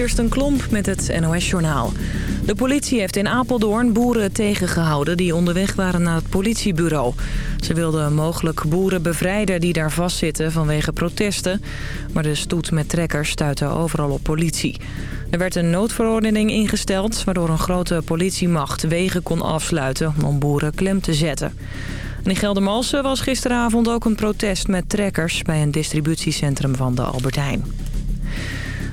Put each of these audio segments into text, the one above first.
Kirsten Klomp met het NOS-journaal. De politie heeft in Apeldoorn boeren tegengehouden die onderweg waren naar het politiebureau. Ze wilden mogelijk boeren bevrijden die daar vastzitten vanwege protesten. Maar de stoet met trekkers stuitte overal op politie. Er werd een noodverordening ingesteld waardoor een grote politiemacht wegen kon afsluiten om boeren klem te zetten. in Geldermalsen was gisteravond ook een protest met trekkers bij een distributiecentrum van de Albert Heijn.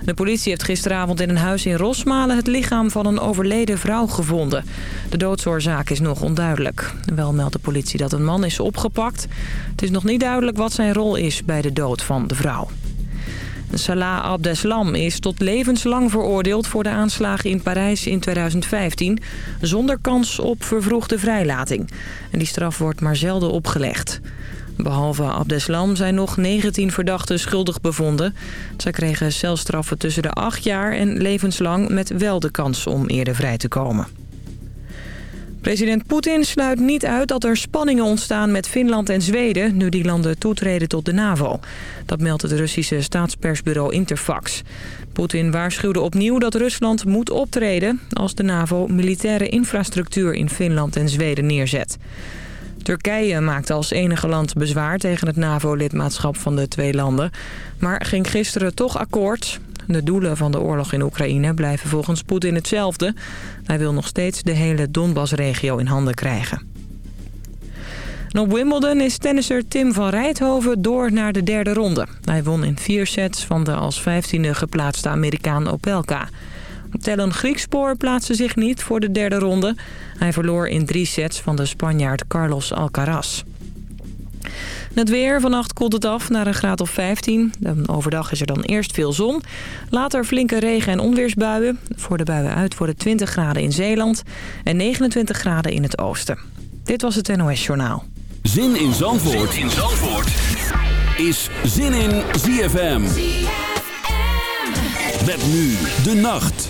De politie heeft gisteravond in een huis in Rosmalen het lichaam van een overleden vrouw gevonden. De doodsoorzaak is nog onduidelijk. Wel meldt de politie dat een man is opgepakt. Het is nog niet duidelijk wat zijn rol is bij de dood van de vrouw. Salah Abdeslam is tot levenslang veroordeeld voor de aanslagen in Parijs in 2015... zonder kans op vervroegde vrijlating. En die straf wordt maar zelden opgelegd. Behalve Abdeslam zijn nog 19 verdachten schuldig bevonden. Zij kregen celstraffen tussen de 8 jaar en levenslang met wel de kans om eerder vrij te komen. President Poetin sluit niet uit dat er spanningen ontstaan met Finland en Zweden... nu die landen toetreden tot de NAVO. Dat meldt het Russische staatspersbureau Interfax. Poetin waarschuwde opnieuw dat Rusland moet optreden... als de NAVO militaire infrastructuur in Finland en Zweden neerzet. Turkije maakte als enige land bezwaar tegen het NAVO-lidmaatschap van de twee landen... maar ging gisteren toch akkoord. De doelen van de oorlog in Oekraïne blijven volgens Poetin hetzelfde. Hij wil nog steeds de hele Donbass-regio in handen krijgen. op Wimbledon is tennisser Tim van Rijthoven door naar de derde ronde. Hij won in vier sets van de als vijftiende geplaatste Amerikaan Opelka. Tellen Griekspoor plaatste zich niet voor de derde ronde. Hij verloor in drie sets van de Spanjaard Carlos Alcaraz. Het weer, vannacht koelt het af naar een graad of 15. Overdag is er dan eerst veel zon. Later flinke regen- en onweersbuien. Voor de buien uit worden 20 graden in Zeeland en 29 graden in het oosten. Dit was het NOS Journaal. Zin in Zandvoort, zin in Zandvoort. is Zin in ZFM. Met nu de nacht.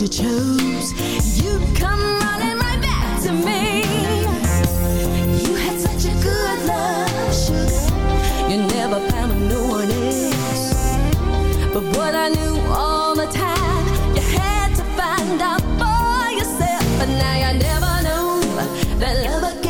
you chose, You come running right back to me. You had such a good love, sugar. You never found no one else. But what I knew all the time, you had to find out for yourself. But now you never know that love again.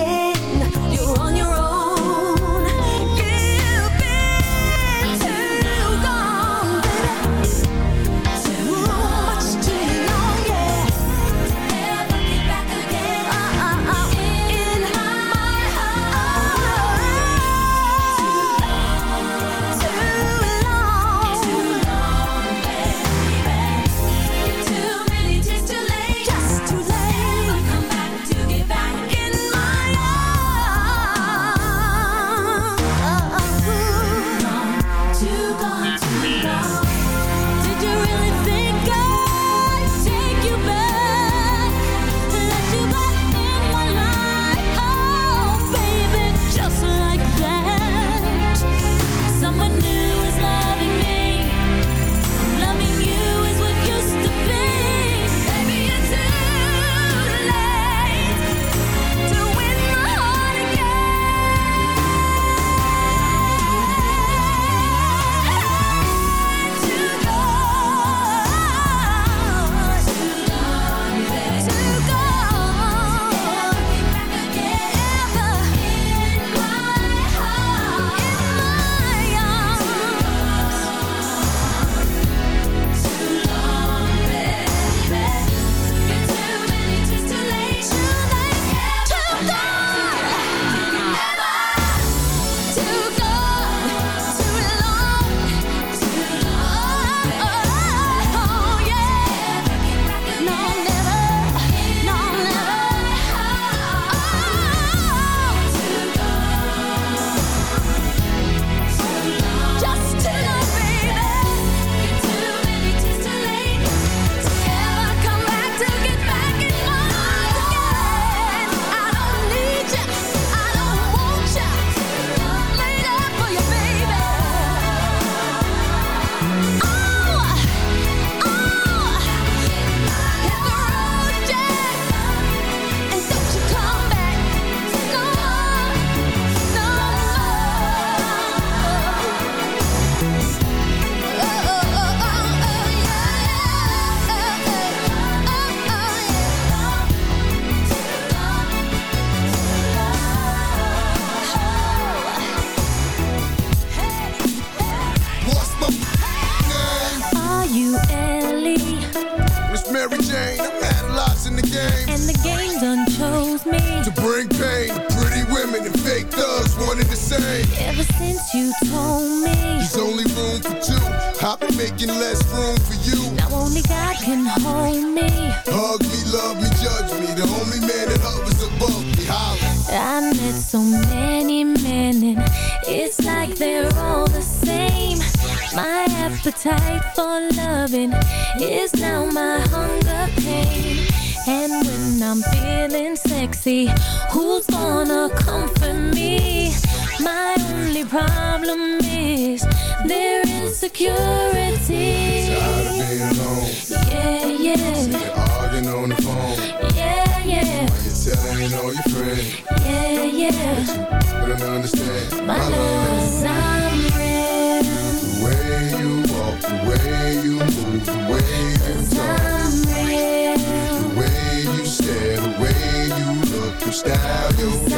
You.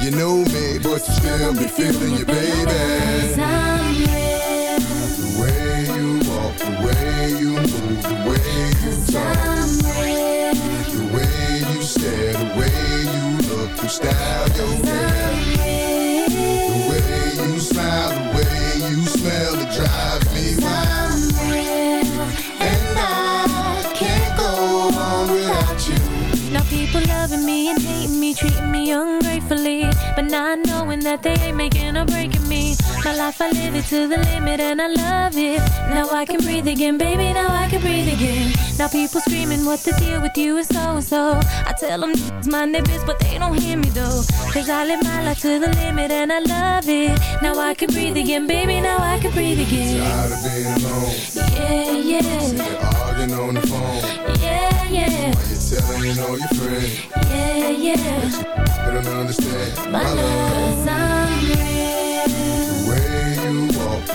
you know me, but you still be feeling your baby. The way you walk, the way you move, the way you talk, I'm real. the way you stare, the way you look, your style, your that they ain't making or breaking me. My life I live it to the limit and I love it. Now I can breathe again, baby. Now I can breathe again. Now people screaming what the deal with you is so-and-so. I tell them it's my neighbors, but they don't hear me though. Cause I live my life to the limit and I love it. Now I can breathe again, baby. Now I can breathe again. Tired of being alone, Yeah, yeah, you're arguing on the phone. yeah, yeah, Why you telling all your friends? yeah, yeah. They don't understand My love's I'm real.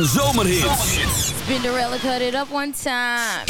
en zomerhits. Spinderella cut it up one time.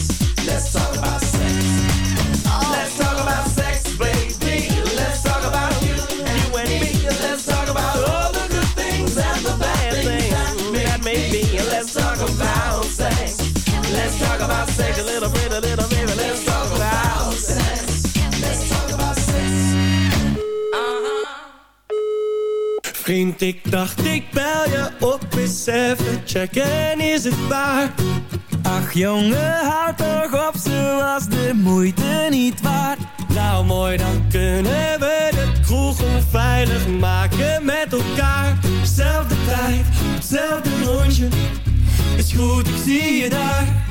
Talk about sex a little bit, a little bit. Let's talk about sex. Let's talk about sex. Vriend, ik dacht ik bel je op eens even checken, is het waar? Ach jongen, houd toch op, ze was de moeite niet waard. Nou mooi, dan kunnen we de kroeg onveilig maken met elkaar. Zelfde tijd, hetzelfde rondje, is goed, ik zie je daar.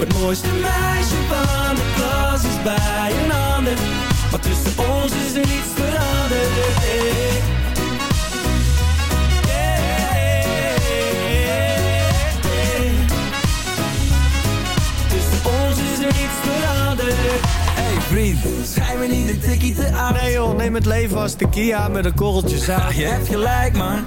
Het mooiste meisje van de klas is bij een ander. Maar tussen ons is er niets veranderd. Hey. Hey. Tussen ons is er niets veranderd. Hey vriend, schijn me niet een tikkie te aan. Nee joh, neem het leven als de Kia met een korreltje zaad. je hebt gelijk man,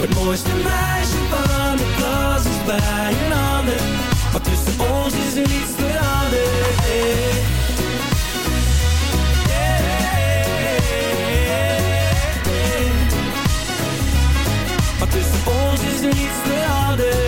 Het mooiste meisje van de klas is bij een ander. Maar tussen ons is er niets veranderd. Hey. Maar tussen ons is er niets veranderd.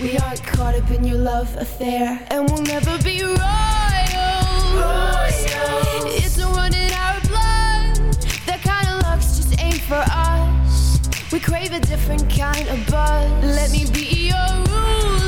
We aren't caught up in your love affair, and we'll never be royal. It's a run in our blood. That kind of luck's just ain't for us. We crave a different kind of buzz. Let me be your. Ruler.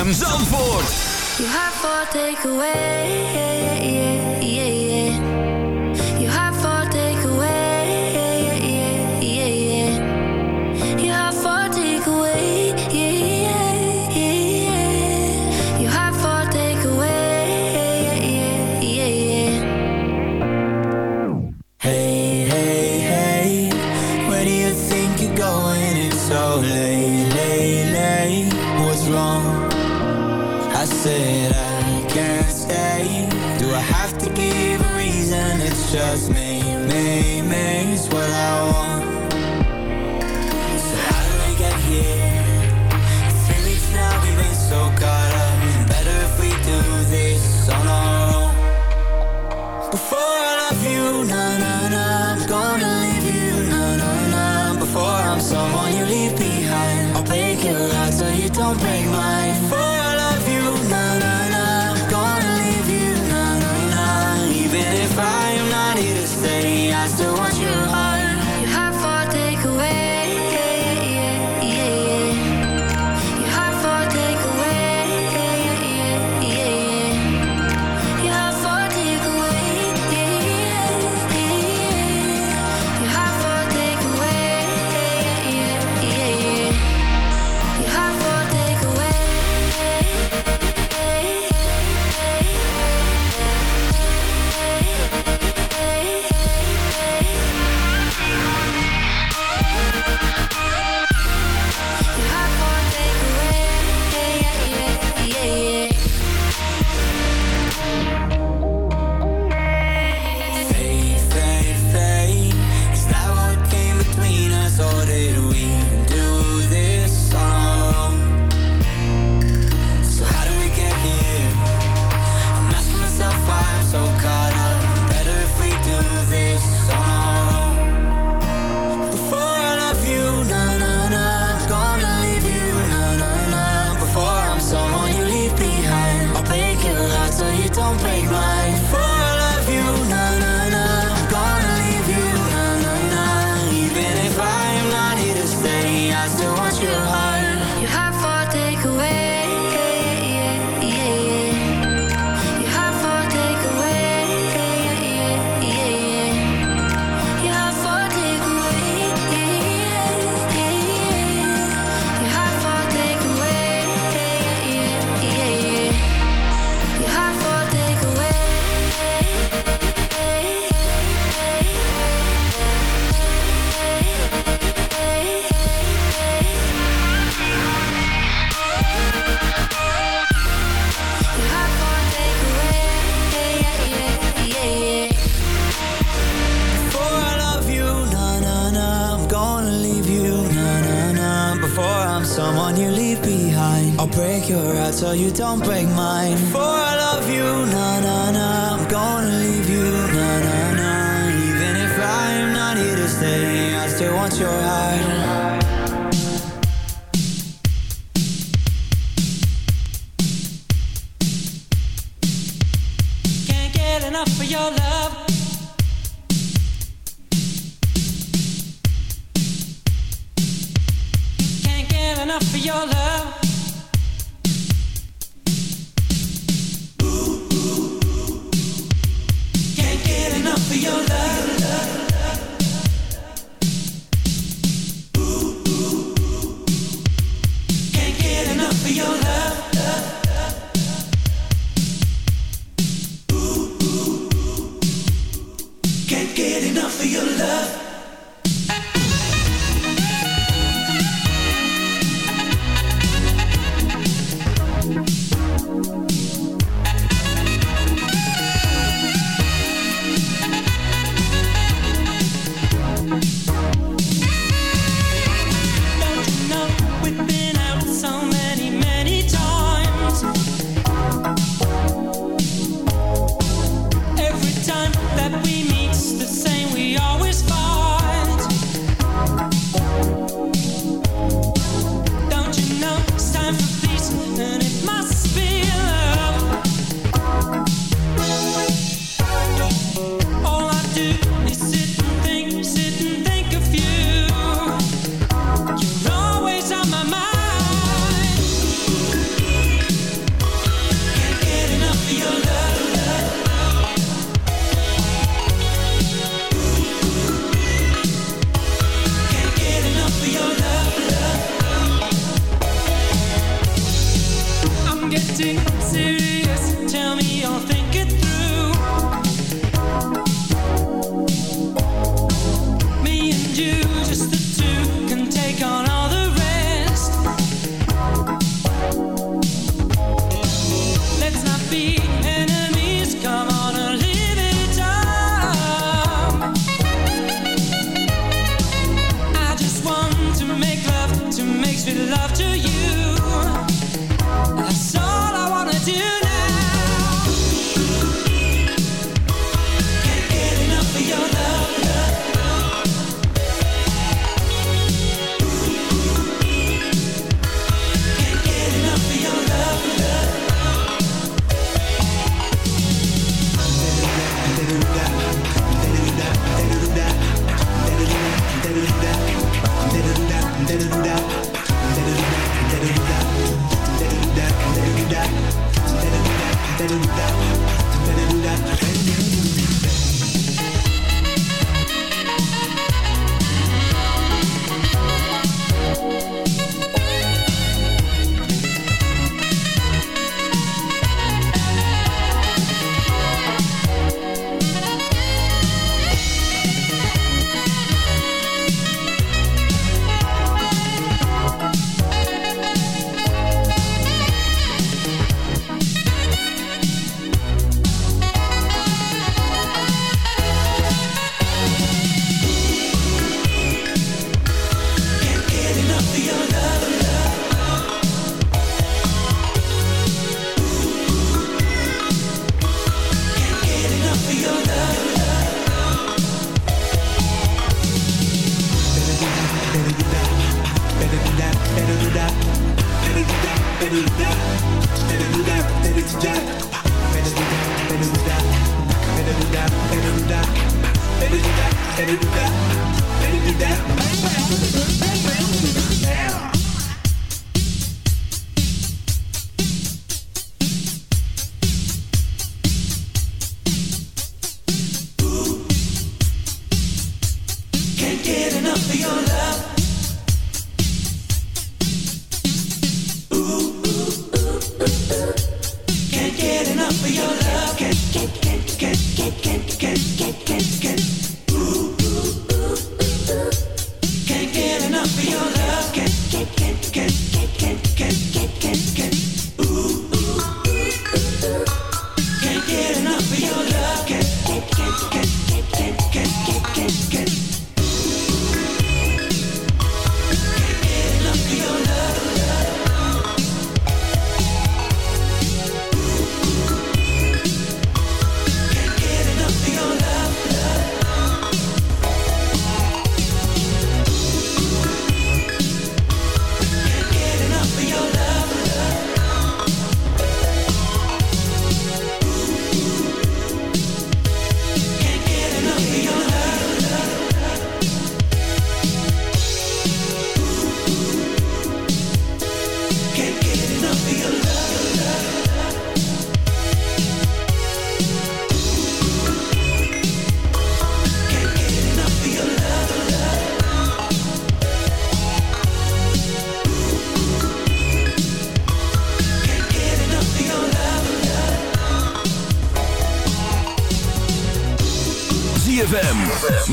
ZFM Zandvoort. You have for takeaway, yeah, yeah, yeah,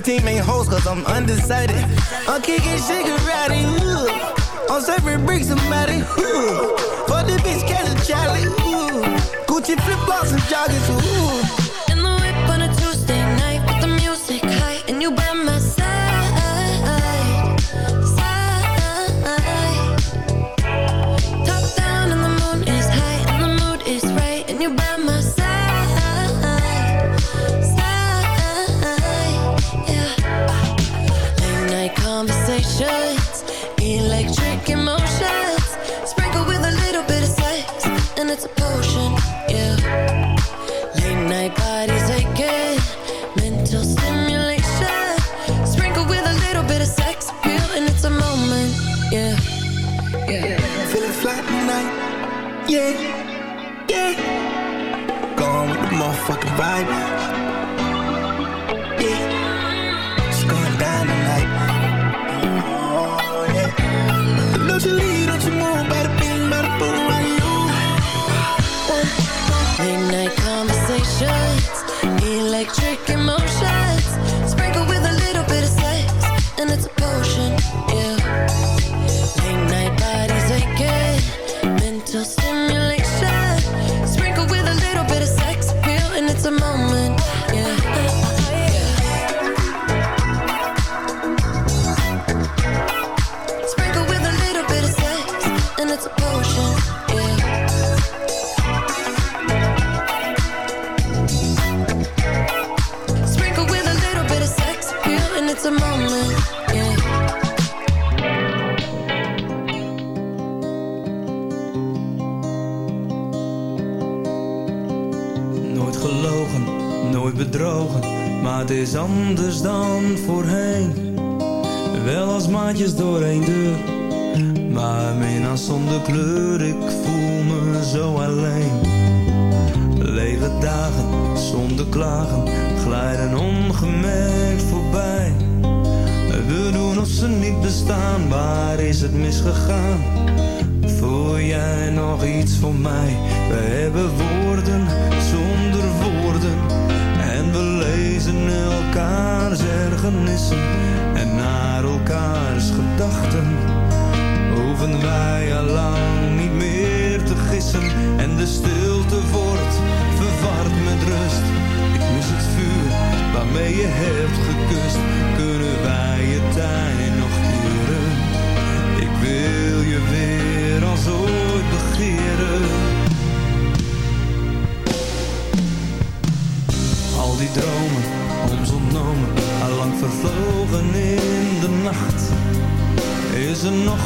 the team ain't hoes cause I'm undecided. I'm kicking cigarette. ooh. I'm serving bricks somebody, ooh. For the bitch, catch a Charlie, ooh. Gucci flip flops and joggers, ooh. conversations. Electric emotions. Sprinkle with a little bit of sex And it's a potion, yeah. Late night bodies aching Mental stimulation. Sprinkle with a little bit of sex appeal And it's a moment, yeah. Yeah. Feeling flat tonight. Yeah. Yeah. Gone with the motherfucking vibe. Anders dan voorheen. Wel als maatjes door één deur, maar mina zonder kleur,